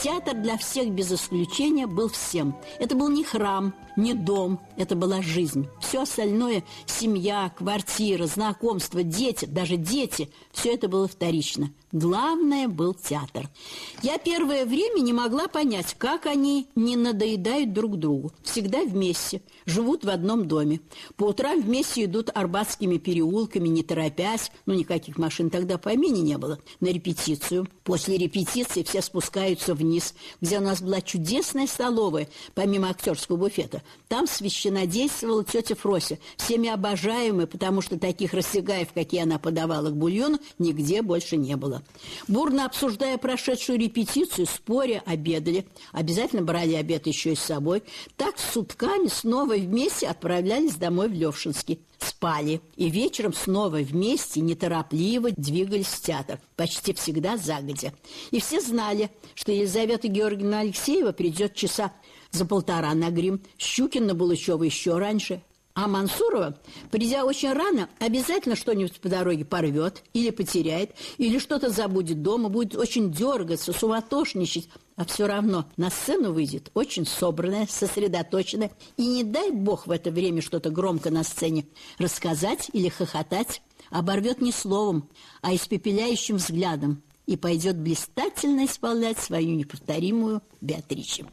Театр для всех без исключения был всем. Это был не храм, не дом, это была жизнь. Все остальное – семья, квартира, знакомства, дети, даже дети – все это было вторично. Главное был театр. Я первое время не могла понять, как они не надоедают друг другу. Всегда вместе, живут в одном доме. По утрам вместе идут арбатскими переулками, не торопясь, ну никаких машин тогда по имени не было, на репетицию. После репетиции все спускаются вниз, где у нас была чудесная столовая, помимо актерского буфета. Там священодействовала тетя Фрося, всеми обожаемая, потому что таких растягаев, какие она подавала к бульону, нигде больше не было. Бурно обсуждая прошедшую репетицию, споря, обедали. Обязательно брали обед еще и с собой. Так с сутками снова вместе отправлялись домой в Левшинский. Спали. И вечером снова вместе, неторопливо двигались в театр. Почти всегда загодя. И все знали, что Елизавета Георгиевна Алексеева придет часа за полтора на грим, Щукин на Булычева еще раньше, а Мансурова, придя очень рано, обязательно что-нибудь по дороге порвет или потеряет, или что-то забудет дома, будет очень дергаться, суматошничать, а все равно на сцену выйдет очень собранная, сосредоточенная, и не дай бог в это время что-то громко на сцене рассказать или хохотать, оборвет не словом, а испепеляющим взглядом. И пойдет блистательно исполнять свою неповторимую Беатриче.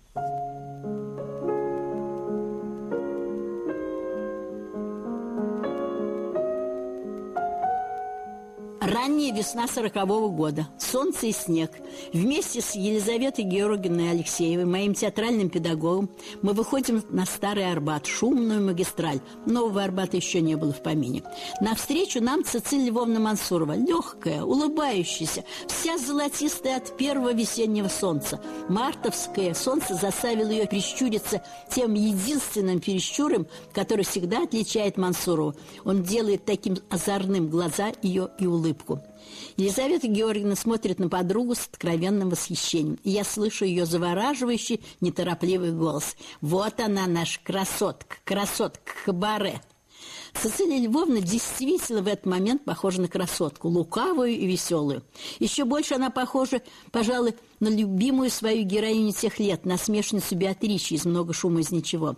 Ранняя весна сорокового года. Солнце и снег. Вместе с Елизаветой Георгиевной Алексеевой, моим театральным педагогом, мы выходим на Старый Арбат, шумную магистраль. Нового Арбата еще не было в помине. Навстречу нам Цицилия Львовна Мансурова. Легкая, улыбающаяся, вся золотистая от первого весеннего солнца. Мартовское солнце заставило ее прищуриться тем единственным перещуром, который всегда отличает Мансурову. Он делает таким озорным глаза ее и улыбку улыбку. Елизавета Георгиевна смотрит на подругу с откровенным восхищением. И я слышу ее завораживающий, неторопливый голос. «Вот она, наша красотка, красотка Хабаре!» Цицилия Львовна действительно в этот момент похожа на красотку, лукавую и веселую. Еще больше она похожа, пожалуй, на любимую свою героиню тех лет, на смешанницу Беатричи из «Много шума из ничего».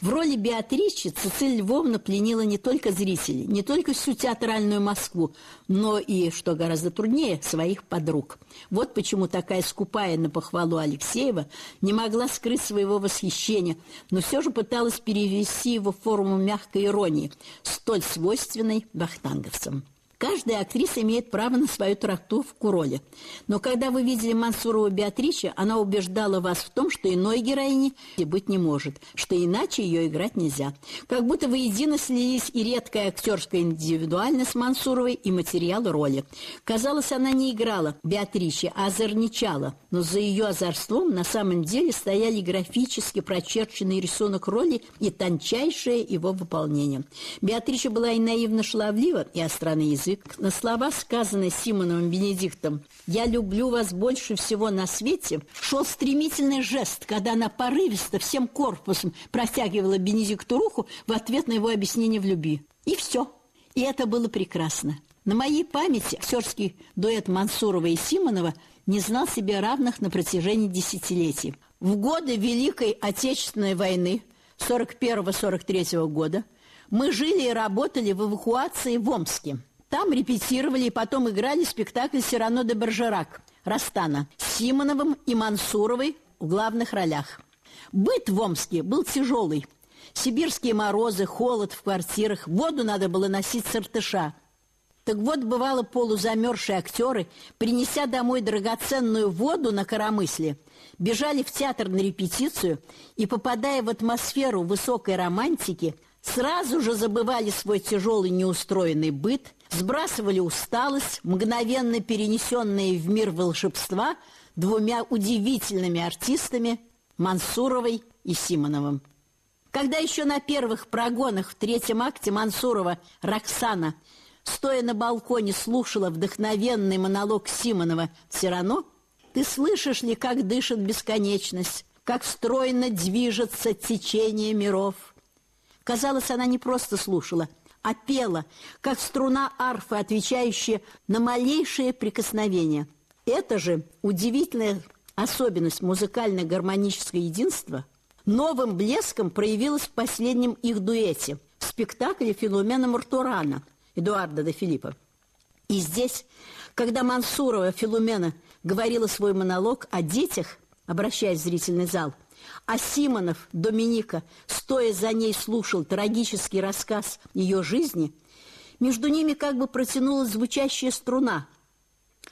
В роли Беатричи Цицилия Львовна пленила не только зрителей, не только всю театральную Москву, но и, что гораздо труднее, своих подруг. Вот почему такая скупая на похвалу Алексеева не могла скрыть своего восхищения, но все же пыталась перевести его в форму мягкой иронии, столь свойственной вахтанговцам. Каждая актриса имеет право на свою трактовку роли. Но когда вы видели Мансурову Беатриче, она убеждала вас в том, что иной героини быть не может, что иначе ее играть нельзя. Как будто воедино слились и редкая актерская индивидуальность Мансуровой, и материал роли. Казалось, она не играла Беатриче, а озорничала. Но за ее озорством на самом деле стояли графически прочерченный рисунок роли и тончайшее его выполнение. Беатрича была и наивно шлавлива, и остра на язык, язык на слова, сказанные Симоновым Бенедиктом «Я люблю вас больше всего на свете» шел стремительный жест, когда она порывисто всем корпусом протягивала Бенедикту руку в ответ на его объяснение в любви. И все. И это было прекрасно. На моей памяти актерский дуэт Мансурова и Симонова не знал себе равных на протяжении десятилетий. В годы Великой Отечественной войны 41-43 года мы жили и работали в эвакуации в Омске. Там репетировали и потом играли спектакль «Сирано де Бержерак» Растана с Симоновым и Мансуровой в главных ролях. Быт в Омске был тяжелый. Сибирские морозы, холод в квартирах, воду надо было носить с иртыша. Так вот, бывало, полузамерзшие актеры, принеся домой драгоценную воду на коромысле, бежали в театр на репетицию и, попадая в атмосферу высокой романтики, сразу же забывали свой тяжелый неустроенный быт – сбрасывали усталость, мгновенно перенесенные в мир волшебства двумя удивительными артистами Мансуровой и Симоновым. Когда еще на первых прогонах в третьем акте Мансурова Роксана, стоя на балконе, слушала вдохновенный монолог Симонова «Тирано», ты слышишь ли, как дышит бесконечность, как стройно движется течение миров? Казалось, она не просто слушала, а пела, как струна арфы, отвечающая на малейшее прикосновение. Это же удивительное особенность музыкально-гармоническое единство новым блеском проявилась в последнем их дуэте в спектакле Филумена Мартурана Эдуарда де Филиппа. И здесь, когда Мансурова Филумена говорила свой монолог о детях, обращаясь в зрительный зал, а Симонов, Доминика, стоя за ней, слушал трагический рассказ ее жизни, между ними как бы протянулась звучащая струна.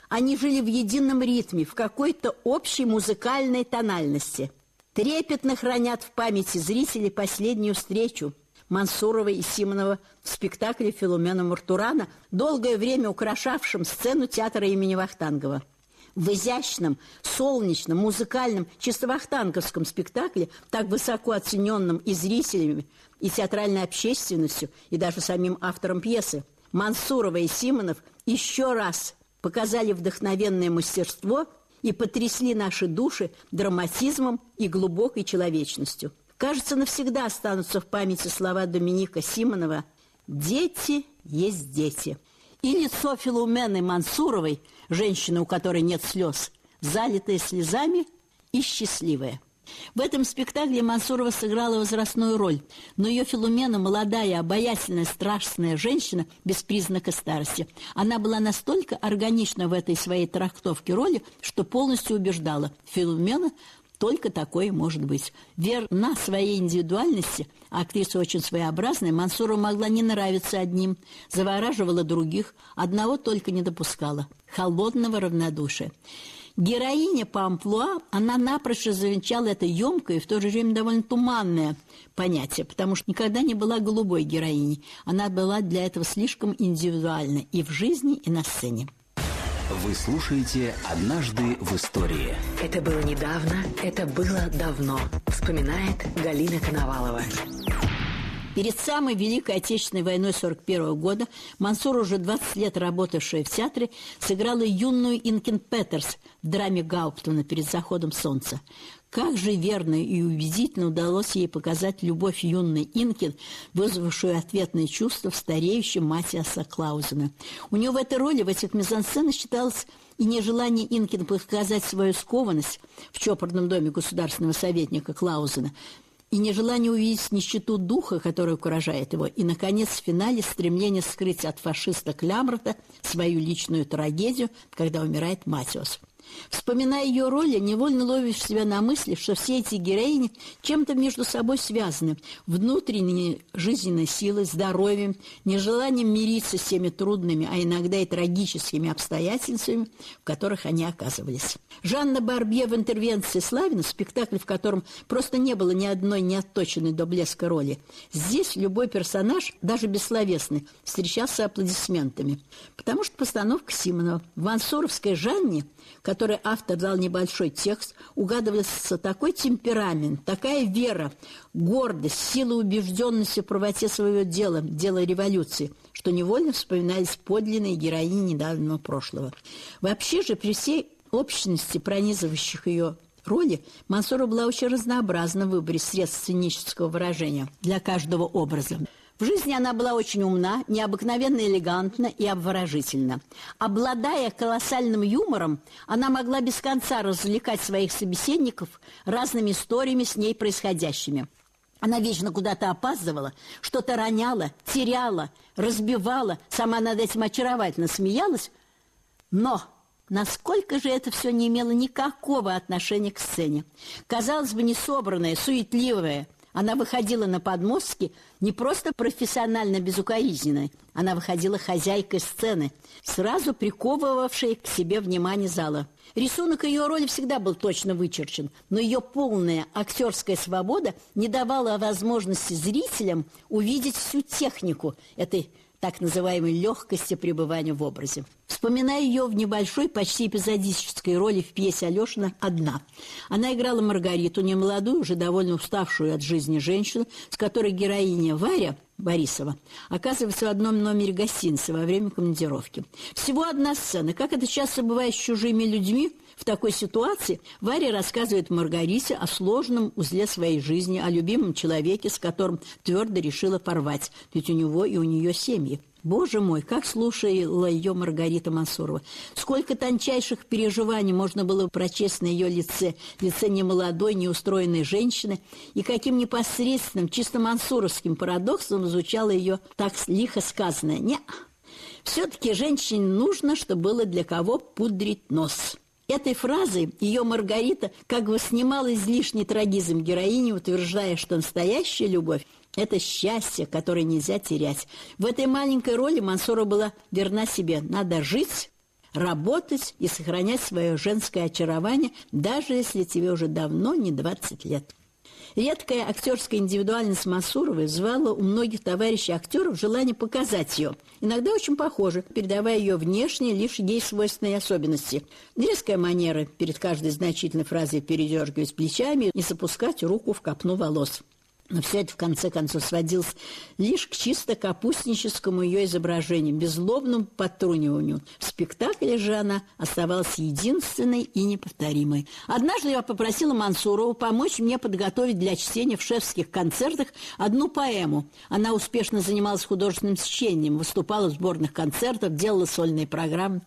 Они жили в едином ритме, в какой-то общей музыкальной тональности. Трепетно хранят в памяти зрителей последнюю встречу Мансурова и Симонова в спектакле Филумена Муртурана, долгое время украшавшем сцену театра имени Вахтангова. В изящном, солнечном, музыкальном, чисто вахтанговском спектакле, так высоко оцененном и зрителями, и театральной общественностью, и даже самим автором пьесы, Мансурова и Симонов еще раз показали вдохновенное мастерство и потрясли наши души драматизмом и глубокой человечностью. Кажется, навсегда останутся в памяти слова Доминика Симонова «Дети есть дети». И лицо Филумены Мансуровой, женщины, у которой нет слез, залитое слезами и счастливое. В этом спектакле Мансурова сыграла возрастную роль, но ее Филумена – молодая, обаятельная, страшная женщина без признака старости. Она была настолько органична в этой своей трактовке роли, что полностью убеждала – Филумена только такое может быть. Верна своей индивидуальности, актриса очень своеобразная, Мансурова могла не нравиться одним, завораживала других, одного только не допускала – холодного равнодушия. Героиня по амплуа, она напрочь завенчала это емкое и в то же время довольно туманное понятие, потому что никогда не была голубой героиней. Она была для этого слишком индивидуальна и в жизни, и на сцене. Вы слушаете «Однажды в истории». Это было недавно, это было давно. Вспоминает Галина Коновалова. Перед самой Великой Отечественной войной 41 года Мансур, уже 20 лет работавшая в театре, сыграла юную Инкин Петерс в драме Гауптона «Перед заходом солнца». Как же верно и убедительно удалось ей показать любовь юной Инкин, вызвавшую ответные чувства в стареющем Матиаса Клаузена. У нее в этой роли, в этих мизансценах считалось и нежелание Инкин показать свою скованность в чопорном доме государственного советника Клаузена – и нежелание увидеть нищету духа, которая угрожает его, и, наконец, в финале стремление скрыть от фашиста Клямрата свою личную трагедию, когда умирает Матиос. Вспоминая ее роли, невольно ловишь себя на мысли, что все эти героини чем-то между собой связаны. Внутренней жизненной силой, здоровьем, нежеланием мириться с теми трудными, а иногда и трагическими обстоятельствами, в которых они оказывались. Жанна Барбье в интервенции Славина, спектакль, в котором просто не было ни одной неотточенной до блеска роли. Здесь любой персонаж, даже бессловесный, встречался аплодисментами. Потому что постановка Симонова в Мансуровской Жанне – которой автор дал небольшой текст, угадывался такой темперамент, такая вера, гордость, сила убежденности в правоте своего дела, дела революции, что невольно вспоминались подлинные героини недавнего прошлого. Вообще же при всей общности, пронизывающих ее роли, Мансура была очень разнообразна в выборе средств сценического выражения для каждого образа. В жизни она была очень умна, необыкновенно элегантна и обворожительна. Обладая колоссальным юмором, она могла без конца развлекать своих собеседников разными историями с ней происходящими. Она вечно куда-то опаздывала, что-то роняла, теряла, разбивала, сама над этим очаровательно смеялась. Но насколько же это все не имело никакого отношения к сцене. Казалось бы, несобранная, суетливая, она выходила на подмостки не просто профессионально безукоризненной, она выходила хозяйкой сцены, сразу приковывавшей к себе внимание зала. Рисунок ее роли всегда был точно вычерчен, но ее полная актерская свобода не давала возможности зрителям увидеть всю технику этой так называемой легкости пребывания в образе. Вспоминая ее в небольшой, почти эпизодической роли в пьесе Алешина «Одна». Она играла Маргариту, немолодую, уже довольно уставшую от жизни женщину, с которой героиня Варя Борисова оказывается в одном номере гостиницы во время командировки. Всего одна сцена. Как это часто бывает с чужими людьми, В такой ситуации Варя рассказывает Маргарите о сложном узле своей жизни, о любимом человеке, с которым твердо решила порвать, ведь у него и у нее семьи. Боже мой, как слушала ее Маргарита Мансурова. Сколько тончайших переживаний можно было прочесть на ее лице, лице немолодой, неустроенной женщины, и каким непосредственным, чисто мансуровским парадоксом звучало ее так лихо сказанное «Не, все-таки женщине нужно, чтобы было для кого пудрить нос». Этой фразой ее Маргарита как бы снимала излишний трагизм героини, утверждая, что настоящая любовь это счастье, которое нельзя терять. В этой маленькой роли Мансура была верна себе. Надо жить, работать и сохранять свое женское очарование, даже если тебе уже давно не 20 лет. Редкая актерская индивидуальность Мансуровой звала у многих товарищей актеров желание показать ее. Иногда очень похоже, передавая ее внешние, лишь ей свойственные особенности. Резкая манера перед каждой значительной фразой передергивать плечами и запускать руку в копну волос. Но все это, в конце концов, сводилось лишь к чисто капустническому ее изображению, беззлобному подтруниванию. В спектакле же она оставалась единственной и неповторимой. Однажды я попросила Мансурову помочь мне подготовить для чтения в шефских концертах одну поэму. Она успешно занималась художественным чтением, выступала в сборных концертах, делала сольные программы.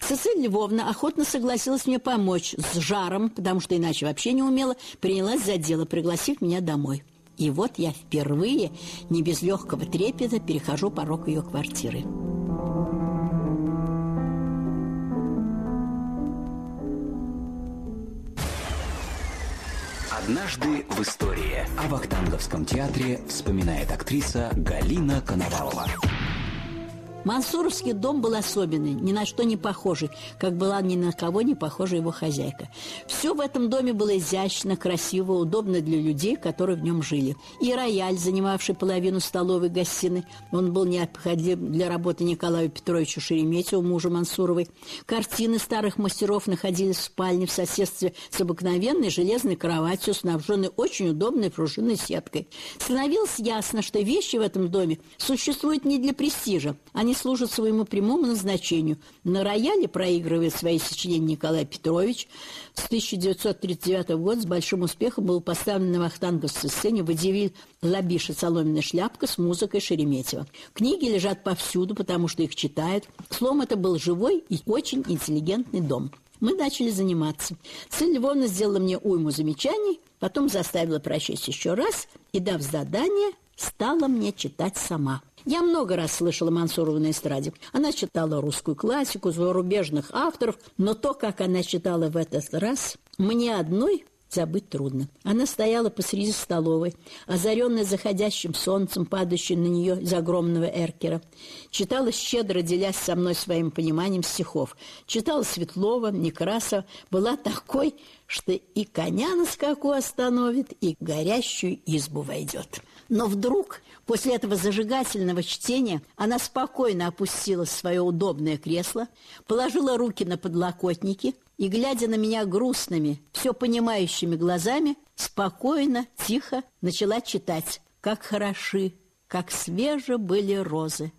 Цицилия Львовна охотно согласилась мне помочь с жаром, потому что иначе вообще не умела, принялась за дело, пригласив меня домой. И вот я впервые, не без легкого трепета, перехожу порог ее квартиры. Однажды в истории о Вахтанговском театре вспоминает актриса Галина Коновалова. Мансуровский дом был особенный, ни на что не похожий, как была ни на кого не похожа его хозяйка. Все в этом доме было изящно, красиво, удобно для людей, которые в нем жили. И рояль, занимавший половину столовой гостиной, он был необходим для работы Николаю Петровичу Шереметьеву, мужа Мансуровой. Картины старых мастеров находились в спальне в соседстве с обыкновенной железной кроватью, снабженной очень удобной пружинной сеткой. Становилось ясно, что вещи в этом доме существуют не для престижа, они служат своему прямому назначению. На рояле проигрывает свои сочинения Николай Петрович. С 1939 года с большим успехом был поставлен на вахтанговской сцене водевиль «Лабиша соломенная шляпка» с музыкой Шереметьева. Книги лежат повсюду, потому что их читают. Словом, это был живой и очень интеллигентный дом. Мы начали заниматься. Цель Львовна сделала мне уйму замечаний, потом заставила прочесть еще раз и, дав задание, стала мне читать сама. Я много раз слышала Мансурову на эстраде. Она читала русскую классику, зарубежных авторов, но то, как она читала в этот раз, мне одной забыть трудно. Она стояла посреди столовой, озаренная заходящим солнцем, падающим на нее из огромного эркера. Читала щедро, делясь со мной своим пониманием стихов. Читала Светлова, Некрасова, была такой, что и коня на скаку остановит, и горящую избу войдет. Но вдруг, после этого зажигательного чтения, она спокойно опустила свое удобное кресло, положила руки на подлокотники и, глядя на меня грустными, все понимающими глазами, спокойно, тихо начала читать. Как хороши, как свежи были розы.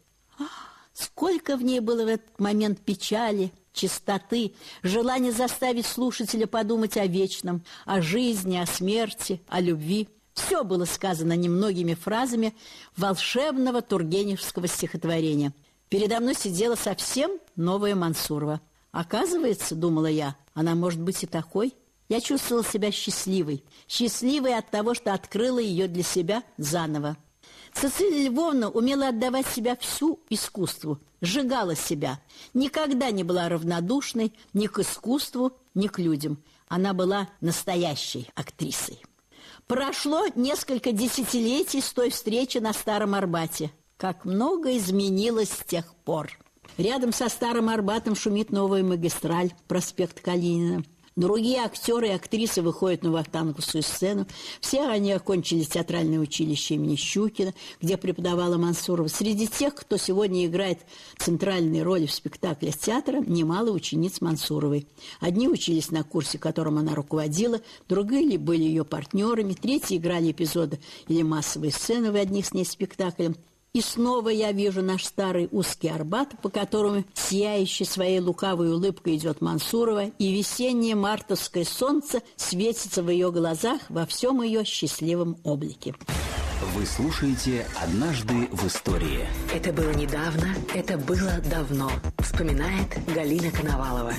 Сколько в ней было в этот момент печали, чистоты, желания заставить слушателя подумать о вечном, о жизни, о смерти, о любви. Все было сказано немногими фразами волшебного тургеневского стихотворения. Передо мной сидела совсем новая Мансурова. Оказывается, думала я, она может быть и такой. Я чувствовала себя счастливой. Счастливой от того, что открыла ее для себя заново. Цицилия Львовна умела отдавать себя всю искусству, сжигала себя. Никогда не была равнодушной ни к искусству, ни к людям. Она была настоящей актрисой. Прошло несколько десятилетий с той встречи на Старом Арбате. Как много изменилось с тех пор. Рядом со Старым Арбатом шумит новая магистраль, проспект Калинина. Другие актеры и актрисы выходят на вахтанговскую сцену. Все они окончили театральное училище имени Щукина, где преподавала Мансурова. Среди тех, кто сегодня играет центральные роли в спектаклях театра, немало учениц Мансуровой. Одни учились на курсе, которым она руководила, другие были ее партнерами, третьи играли эпизоды или массовые сцены в одних с ней спектаклях. И снова я вижу наш старый узкий Арбат, по которому сияющий своей лукавой улыбкой идет Мансурова, и весеннее мартовское солнце светится в ее глазах во всем ее счастливом облике. Вы слушаете «Однажды в истории». Это было недавно, это было давно. Вспоминает Галина Коновалова.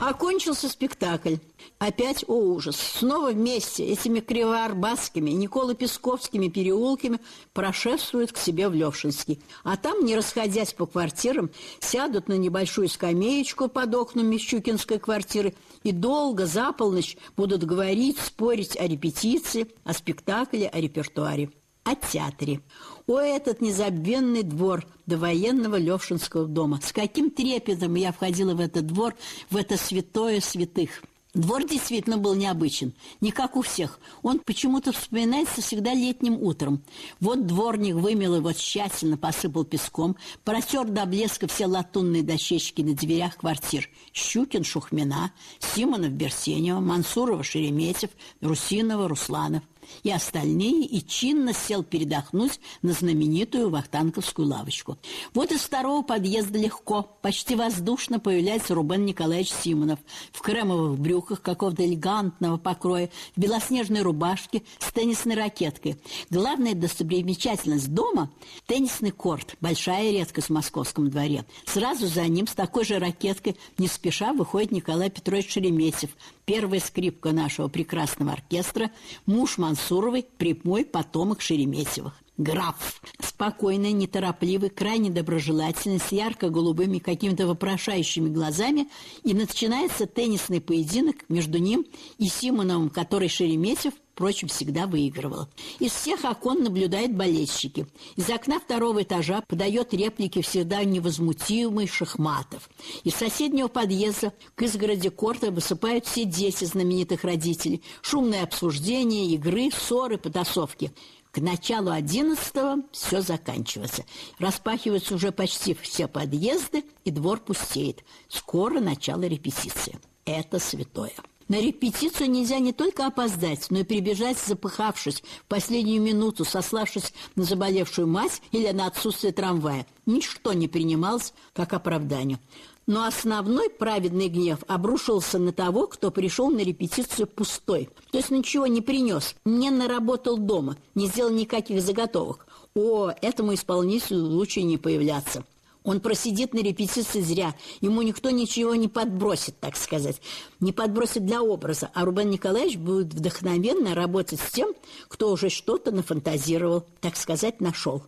Окончился спектакль. Опять, о ужас, снова вместе этими кривоарбатскими, Николо-Песковскими переулками прошествуют к себе в Левшинский. А там, не расходясь по квартирам, сядут на небольшую скамеечку под окнами Щукинской квартиры и долго за полночь будут говорить, спорить о репетиции, о спектакле, о репертуаре о театре. О, этот незабвенный двор довоенного Левшинского дома! С каким трепетом я входила в этот двор, в это святое святых! Двор действительно был необычен, не как у всех. Он почему-то вспоминается всегда летним утром. Вот дворник вымел его тщательно, посыпал песком, протер до блеска все латунные дощечки на дверях квартир. Щукин, Шухмина, Симонов, Берсенева, Мансурова, Шереметьев, Русинова, Русланов и остальные, и чинно сел передохнуть на знаменитую вахтанковскую лавочку. Вот из второго подъезда легко, почти воздушно появляется Рубен Николаевич Симонов в кремовых брюках какого-то элегантного покроя, в белоснежной рубашке с теннисной ракеткой. Главная достопримечательность дома – теннисный корт, большая редкость в московском дворе. Сразу за ним с такой же ракеткой не спеша выходит Николай Петрович Шереметьев, первая скрипка нашего прекрасного оркестра, муж Мансуровой, прямой потомок Шереметьевых. Граф, спокойный, неторопливый, крайне доброжелательный, с ярко-голубыми какими-то вопрошающими глазами, и начинается теннисный поединок между ним и Симоновым, который Шереметьев впрочем, всегда выигрывал. Из всех окон наблюдают болельщики. Из окна второго этажа подает реплики всегда невозмутимый Шахматов. Из соседнего подъезда к изгороди корта высыпают все дети знаменитых родителей. Шумное обсуждение, игры, ссоры, потасовки. К началу одиннадцатого все заканчивается. Распахиваются уже почти все подъезды, и двор пустеет. Скоро начало репетиции. Это святое. На репетицию нельзя не только опоздать, но и прибежать, запыхавшись, в последнюю минуту сославшись на заболевшую мать или на отсутствие трамвая. Ничто не принималось как оправдание. Но основной праведный гнев обрушился на того, кто пришел на репетицию пустой. То есть ничего не принес, не наработал дома, не сделал никаких заготовок. О, этому исполнителю лучше не появляться. Он просидит на репетиции зря. Ему никто ничего не подбросит, так сказать. Не подбросит для образа. А Рубен Николаевич будет вдохновенно работать с тем, кто уже что-то нафантазировал, так сказать, нашел.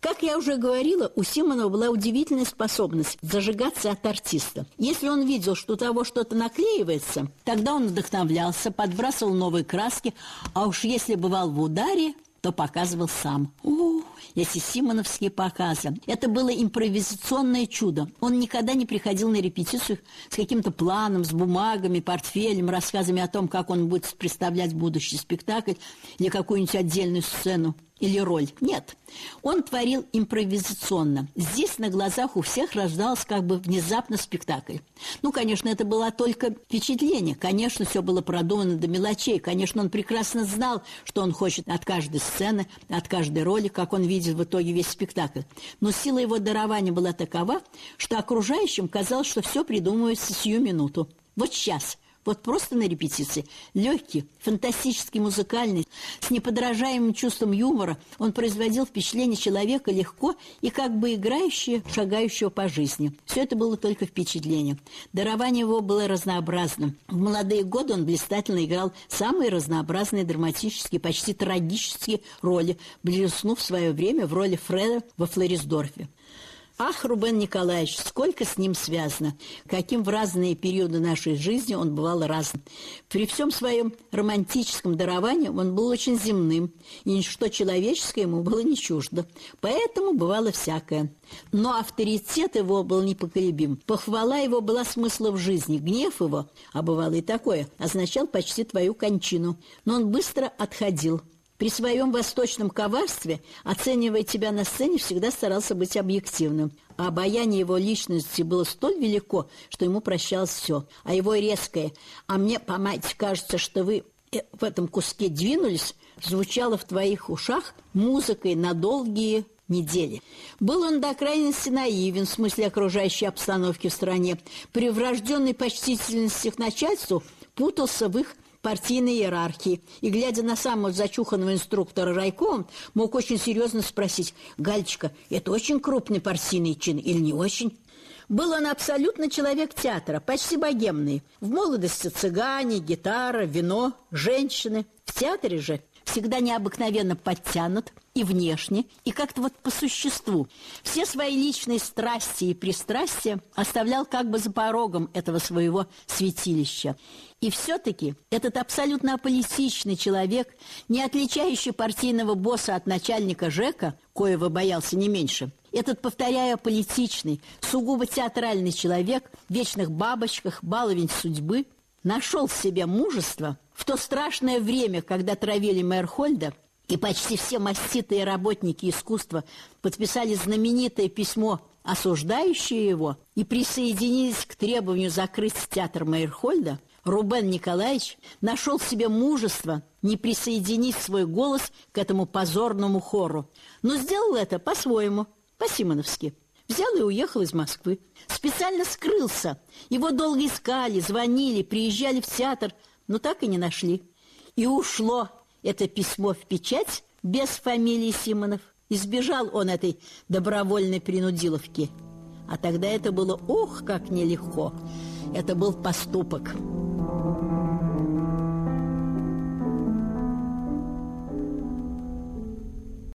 Как я уже говорила, у Симонова была удивительная способность зажигаться от артиста. Если он видел, что у того что-то наклеивается, тогда он вдохновлялся, подбрасывал новые краски, а уж если бывал в ударе, то показывал сам. У, эти симоновские показы. Это было импровизационное чудо. Он никогда не приходил на репетицию с каким-то планом, с бумагами, портфелем, рассказами о том, как он будет представлять будущий спектакль или какую-нибудь отдельную сцену или роль. Нет, он творил импровизационно. Здесь на глазах у всех рождался как бы внезапно спектакль. Ну, конечно, это было только впечатление. Конечно, все было продумано до мелочей. Конечно, он прекрасно знал, что он хочет от каждой сцены, от каждой роли, как он видит в итоге весь спектакль. Но сила его дарования была такова, что окружающим казалось, что все придумывается сию минуту. Вот сейчас – вот просто на репетиции. Легкий, фантастический, музыкальный, с неподражаемым чувством юмора он производил впечатление человека легко и как бы играющего, шагающего по жизни. Все это было только впечатление. Дарование его было разнообразным. В молодые годы он блистательно играл самые разнообразные драматические, почти трагические роли, блеснув в свое время в роли Фреда во Флорисдорфе. Ах, Рубен Николаевич, сколько с ним связано, каким в разные периоды нашей жизни он бывал разным. При всем своем романтическом даровании он был очень земным, и ничто человеческое ему было не чуждо. Поэтому бывало всякое. Но авторитет его был непоколебим. Похвала его была смыслом жизни, гнев его, а бывало и такое, означал почти твою кончину. Но он быстро отходил, при своем восточном коварстве, оценивая тебя на сцене, всегда старался быть объективным. А обаяние его личности было столь велико, что ему прощалось все. А его резкое «А мне, по мать, кажется, что вы э, в этом куске двинулись, звучало в твоих ушах музыкой на долгие недели. Был он до крайности наивен в смысле окружающей обстановки в стране. При врожденной почтительности к начальству путался в их партийной иерархии. И, глядя на самого зачуханного инструктора райком, мог очень серьезно спросить, «Галечка, это очень крупный партийный чин или не очень?» Был он абсолютно человек театра, почти богемный. В молодости цыгане, гитара, вино, женщины. В театре же всегда необыкновенно подтянут и внешне, и как-то вот по существу. Все свои личные страсти и пристрастия оставлял как бы за порогом этого своего святилища. И все-таки этот абсолютно аполитичный человек, не отличающий партийного босса от начальника ЖЭКа, коего боялся не меньше, этот, повторяю, политичный, сугубо театральный человек в вечных бабочках, баловень судьбы, нашел в себе мужество – в то страшное время, когда травили Мэрхольда, и почти все маститые работники искусства подписали знаменитое письмо, осуждающее его, и присоединились к требованию закрыть театр Мейерхольда, Рубен Николаевич нашел в себе мужество не присоединить свой голос к этому позорному хору, но сделал это по-своему, по-симоновски. Взял и уехал из Москвы. Специально скрылся. Его долго искали, звонили, приезжали в театр – но так и не нашли. И ушло это письмо в печать без фамилии Симонов. Избежал он этой добровольной принудиловки. А тогда это было, ох, как нелегко. Это был поступок.